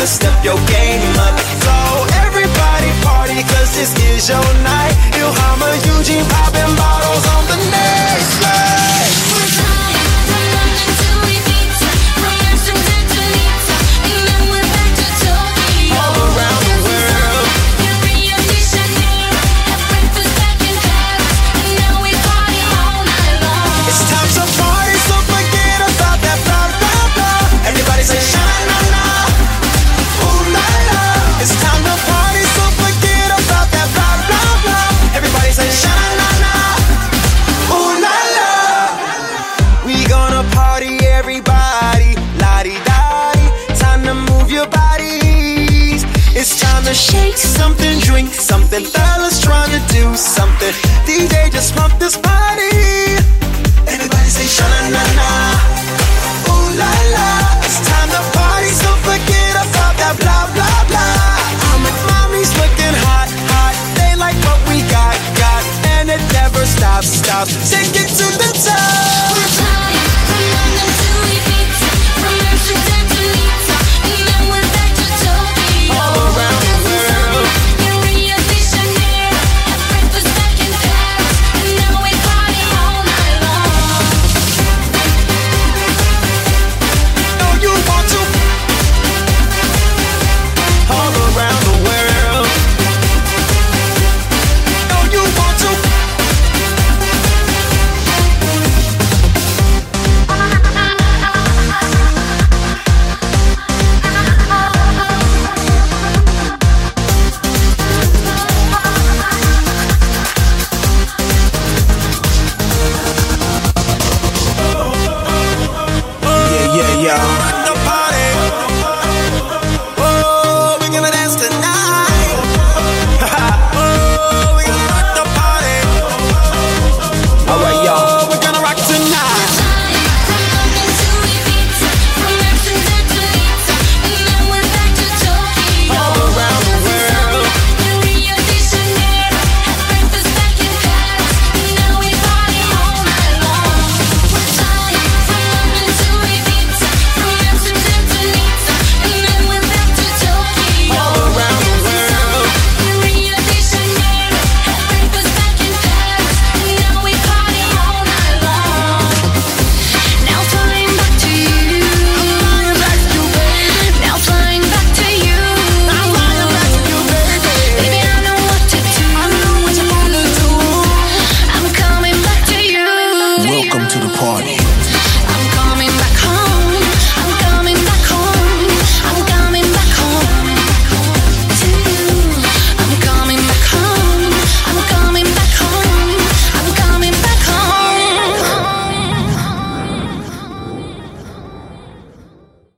to step your game up. So everybody party cause this is your night. You hammer Eugene popping bottle to shake something drink something fellas trying to do something. DJ just pump this body everybody say shana na na oh la la. It's time to party so forget about that blah blah blah. I'm like mommy's looking hot hot. They like what we got got. And it never stops stops. Take it to the top. Yeah.